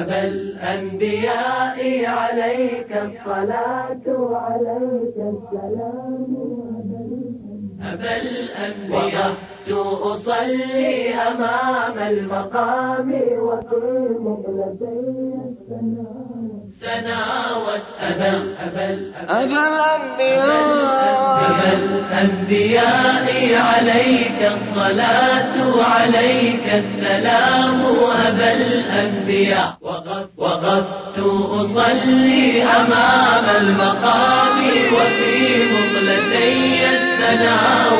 أبا الأنبياء عليك الصلاة عليك السلام. أبا الأنبياء. وقفت أصلي أمام المقام وفي مقلتي سنا وأبا أبا أبا الأنبياء أبا الأنبياء عليك الصلاة عليك السلام. أبا الأنبياء وقف وقفت أصلي أمام المقام وفي مقلتي الثنى والثناء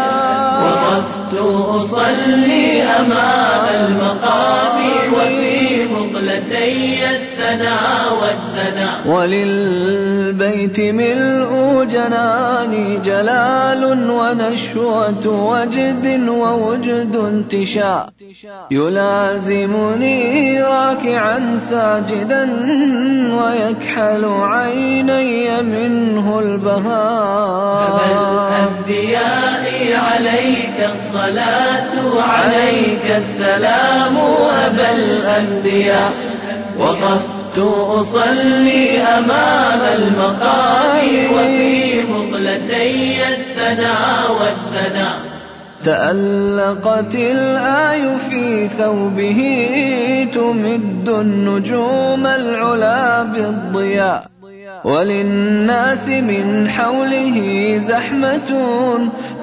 أمام المقام وفي مقلتي الثنى والثناء. وللبيت ملء جناني جلال ونشوة وجد ووجد انتشاء. يلازمني راكعا ساجدا ويكحل عيني منه البهاء. الأنبياء عليك الصلاة عليك السلام أبا الأنبياء. وقفت أصلي أمام المقام وفي مقلتي الثنى والثناء. تألقت الآي في ثوبه تمد النجوم العلا بالضياء. وللناس من حوله زحمة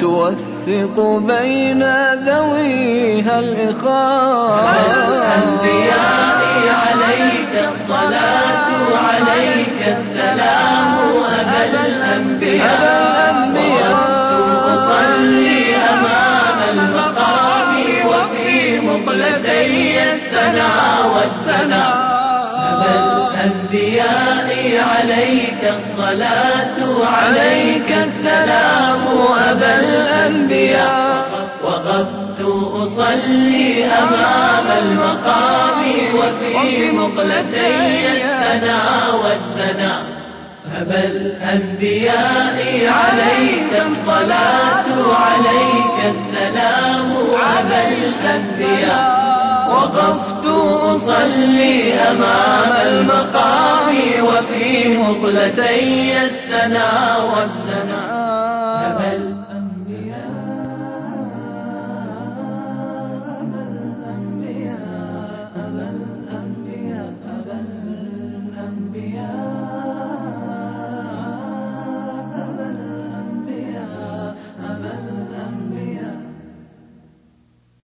توثق بين ذويها الإخاء. الأنبياء عليك الصلاة عليك السلام أبا الأنبياء. وقفت أصلي أمام المقام وفي مقلتي السنا أبا الأنبياء عليك الصلاة عليك السلام أبا الأنبياء. وقفت أصلي أمام المقام وفي مقلتي الثنى والثناء. أبا الأنبياء عليك الصلاة عليك السلام أبا الأنبياء. وقفت أصلي أمام مقلتي السنا والسنا